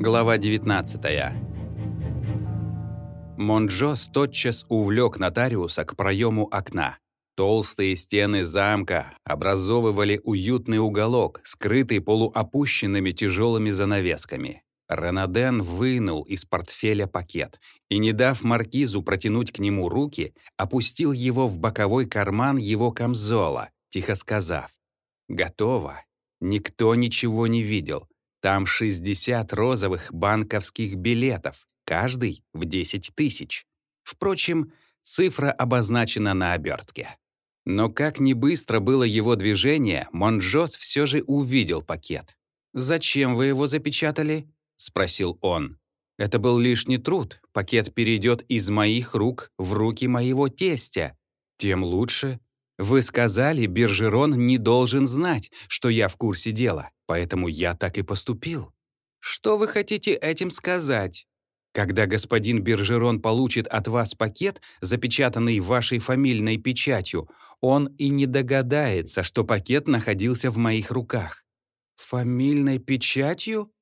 Глава 19 Монджос тотчас увлек нотариуса к проему окна. Толстые стены замка образовывали уютный уголок, скрытый полуопущенными тяжелыми занавесками. Ренаден вынул из портфеля пакет и, не дав маркизу протянуть к нему руки, опустил его в боковой карман его камзола, тихо сказав «Готово. Никто ничего не видел. Там 60 розовых банковских билетов, каждый в 10 тысяч. Впрочем, цифра обозначена на обертке. Но как ни быстро было его движение, Монжос все же увидел пакет. «Зачем вы его запечатали?» — спросил он. «Это был лишний труд. Пакет перейдет из моих рук в руки моего тестя. Тем лучше. Вы сказали, Бержерон не должен знать, что я в курсе дела, поэтому я так и поступил. Что вы хотите этим сказать? Когда господин Бержерон получит от вас пакет, запечатанный вашей фамильной печатью, он и не догадается, что пакет находился в моих руках. Фамильной печатью?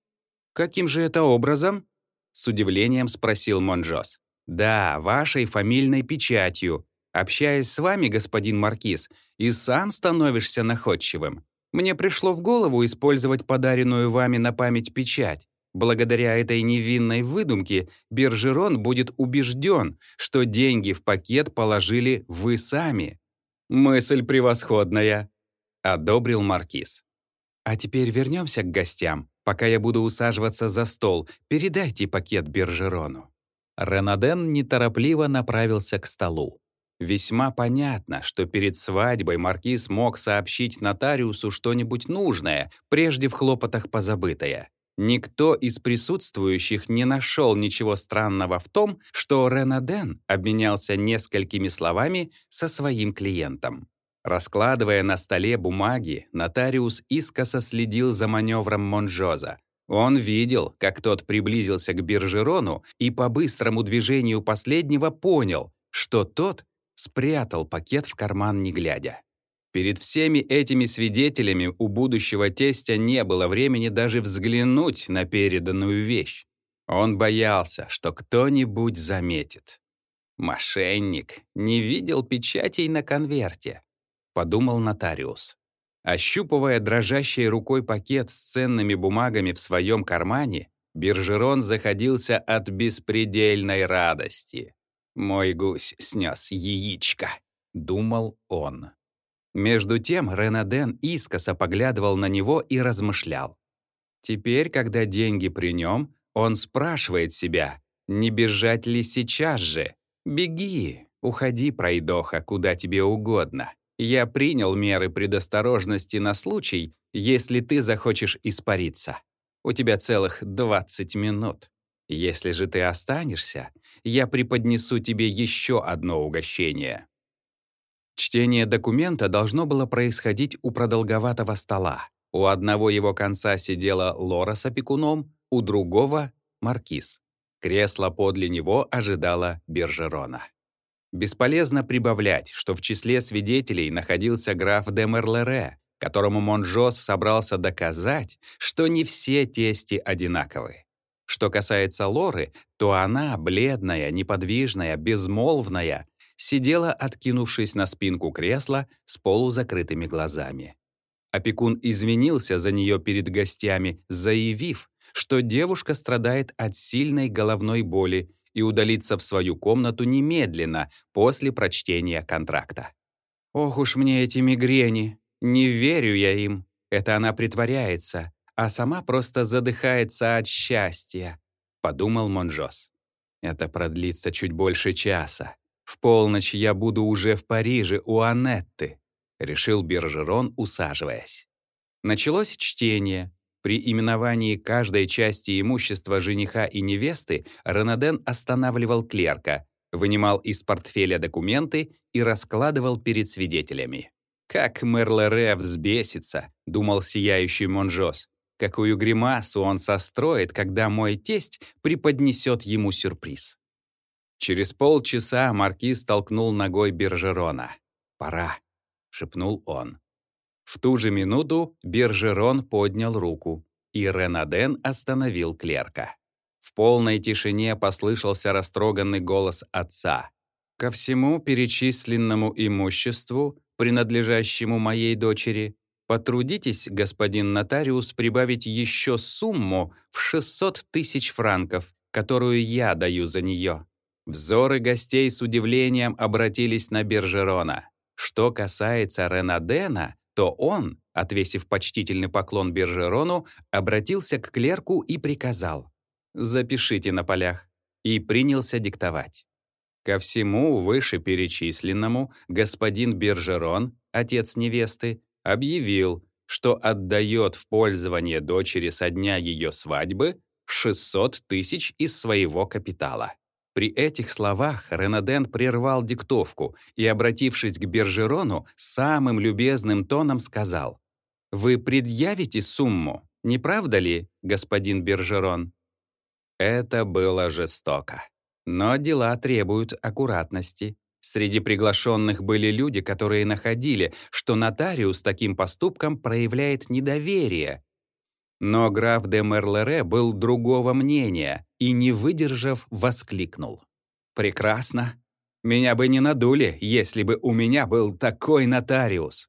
Каким же это образом? С удивлением спросил Монжос. Да, вашей фамильной печатью. Общаясь с вами, господин Маркиз, и сам становишься находчивым. Мне пришло в голову использовать подаренную вами на память печать. Благодаря этой невинной выдумке Бержерон будет убежден, что деньги в пакет положили вы сами. «Мысль превосходная», — одобрил Маркиз. «А теперь вернемся к гостям. Пока я буду усаживаться за стол, передайте пакет Бержерону». Ренаден неторопливо направился к столу. Весьма понятно, что перед свадьбой маркиз мог сообщить нотариусу что-нибудь нужное, прежде в хлопотах позабытое. Никто из присутствующих не нашел ничего странного в том, что Ренаден обменялся несколькими словами со своим клиентом. Раскладывая на столе бумаги, нотариус искоса следил за маневром Монжоза. Он видел, как тот приблизился к Биржерону и по быстрому движению последнего понял, что тот спрятал пакет в карман не глядя. Перед всеми этими свидетелями у будущего тестя не было времени даже взглянуть на переданную вещь. Он боялся, что кто-нибудь заметит. «Мошенник не видел печатей на конверте», — подумал нотариус. Ощупывая дрожащей рукой пакет с ценными бумагами в своем кармане, Биржерон заходился от беспредельной радости. «Мой гусь снес яичко», — думал он. Между тем Ренаден искоса поглядывал на него и размышлял. Теперь, когда деньги при нем, он спрашивает себя, не бежать ли сейчас же? «Беги, уходи, пройдоха, куда тебе угодно. Я принял меры предосторожности на случай, если ты захочешь испариться. У тебя целых 20 минут. Если же ты останешься, я преподнесу тебе еще одно угощение». Чтение документа должно было происходить у продолговатого стола. У одного его конца сидела Лора с опекуном, у другого — маркиз. Кресло подле него ожидало Бержерона. Бесполезно прибавлять, что в числе свидетелей находился граф де Мерлере, которому Монжос собрался доказать, что не все тести одинаковы. Что касается Лоры, то она, бледная, неподвижная, безмолвная, сидела, откинувшись на спинку кресла с полузакрытыми глазами. Опекун извинился за нее перед гостями, заявив, что девушка страдает от сильной головной боли и удалится в свою комнату немедленно после прочтения контракта. «Ох уж мне эти мигрени! Не верю я им! Это она притворяется, а сама просто задыхается от счастья», — подумал Монжос. «Это продлится чуть больше часа. В полночь я буду уже в Париже у Анетты», — решил Бержерон, усаживаясь. Началось чтение. При именовании каждой части имущества жениха и невесты Ренаден останавливал клерка, вынимал из портфеля документы и раскладывал перед свидетелями. «Как Мерлере взбесится», — думал сияющий Монжос. Какую гримасу он состроит, когда мой тесть преподнесет ему сюрприз. Через полчаса маркиз толкнул ногой Бержерона. «Пора», — шепнул он. В ту же минуту Бержерон поднял руку, и Ренаден остановил клерка. В полной тишине послышался растроганный голос отца. «Ко всему перечисленному имуществу, принадлежащему моей дочери, потрудитесь, господин нотариус, прибавить еще сумму в 600 тысяч франков, которую я даю за нее». Взоры гостей с удивлением обратились на Бержерона. Что касается Ренадена, то он, отвесив почтительный поклон Бержерону, обратился к клерку и приказал «Запишите на полях» и принялся диктовать. Ко всему вышеперечисленному господин Бержерон, отец невесты, объявил, что отдает в пользование дочери со дня ее свадьбы 600 тысяч из своего капитала. При этих словах Ренаден прервал диктовку и, обратившись к Бержерону, самым любезным тоном сказал «Вы предъявите сумму, не правда ли, господин Бержерон?» Это было жестоко. Но дела требуют аккуратности. Среди приглашенных были люди, которые находили, что нотариус таким поступком проявляет недоверие но граф де Мерлере был другого мнения и, не выдержав, воскликнул. «Прекрасно. Меня бы не надули, если бы у меня был такой нотариус».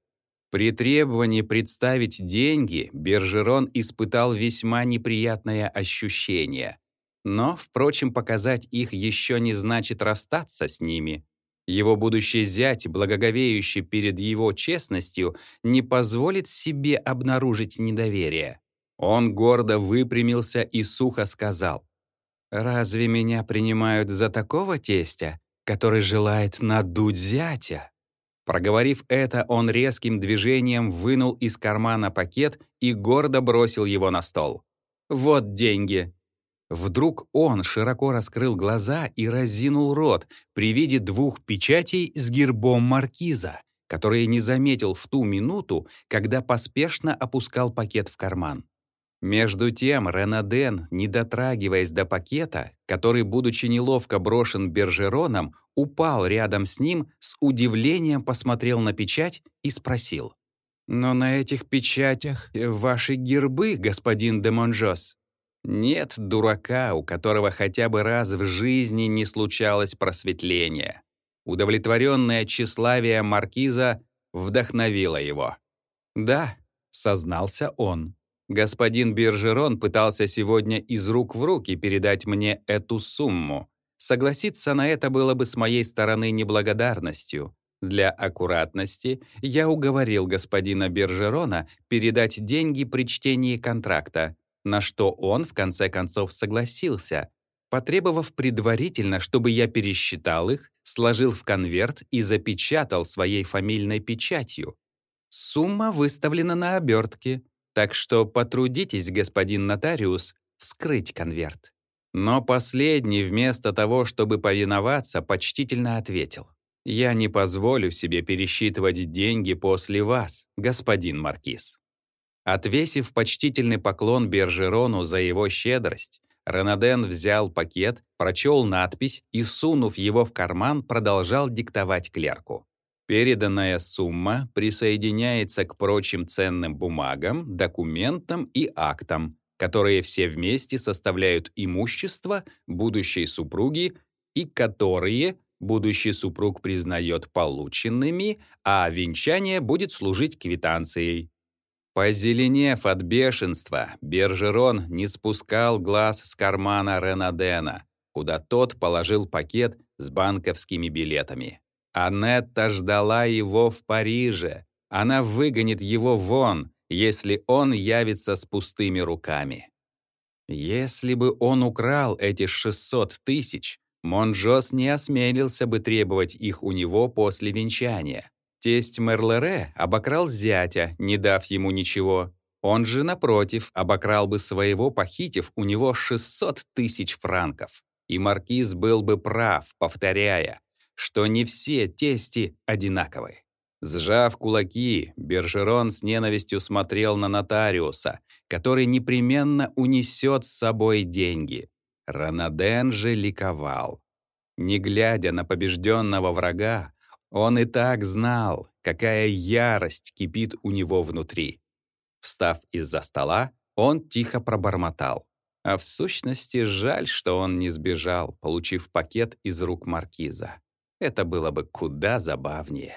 При требовании представить деньги Бержерон испытал весьма неприятное ощущение. Но, впрочем, показать их еще не значит расстаться с ними. Его будущий зять, благоговеющий перед его честностью, не позволит себе обнаружить недоверие. Он гордо выпрямился и сухо сказал, «Разве меня принимают за такого тестя, который желает надуть зятя?» Проговорив это, он резким движением вынул из кармана пакет и гордо бросил его на стол. «Вот деньги!» Вдруг он широко раскрыл глаза и разинул рот при виде двух печатей с гербом маркиза, которые не заметил в ту минуту, когда поспешно опускал пакет в карман. Между тем Ренаден, не дотрагиваясь до пакета, который, будучи неловко брошен Бержероном, упал рядом с ним, с удивлением посмотрел на печать и спросил. «Но на этих печатях ваши гербы, господин де Монжос?» Нет дурака, у которого хотя бы раз в жизни не случалось просветления. Удовлетворенное тщеславие маркиза вдохновило его. «Да», — сознался он. Господин Биржерон пытался сегодня из рук в руки передать мне эту сумму. Согласиться на это было бы с моей стороны неблагодарностью. Для аккуратности я уговорил господина Биржерона передать деньги при чтении контракта, на что он в конце концов согласился, потребовав предварительно, чтобы я пересчитал их, сложил в конверт и запечатал своей фамильной печатью. Сумма выставлена на обертке, так что потрудитесь, господин нотариус, вскрыть конверт». Но последний, вместо того, чтобы повиноваться, почтительно ответил. «Я не позволю себе пересчитывать деньги после вас, господин Маркиз». Отвесив почтительный поклон Бержерону за его щедрость, Ренаден взял пакет, прочел надпись и, сунув его в карман, продолжал диктовать клерку. Переданная сумма присоединяется к прочим ценным бумагам, документам и актам, которые все вместе составляют имущество будущей супруги и которые будущий супруг признает полученными, а венчание будет служить квитанцией. Позеленев от бешенства, Бержерон не спускал глаз с кармана Ренадена, куда тот положил пакет с банковскими билетами. Анетта ждала его в Париже. Она выгонит его вон, если он явится с пустыми руками. Если бы он украл эти 600 тысяч, Монжос не осмелился бы требовать их у него после венчания. Тесть Мерлере обокрал зятя, не дав ему ничего. Он же, напротив, обокрал бы своего, похитив у него 600 тысяч франков. И маркиз был бы прав, повторяя, что не все тести одинаковы. Сжав кулаки, Бержерон с ненавистью смотрел на нотариуса, который непременно унесет с собой деньги. Ранаден же ликовал. Не глядя на побежденного врага, он и так знал, какая ярость кипит у него внутри. Встав из-за стола, Он тихо пробормотал. А в сущности, жаль, что он не сбежал, получив пакет из рук маркиза. Это было бы куда забавнее.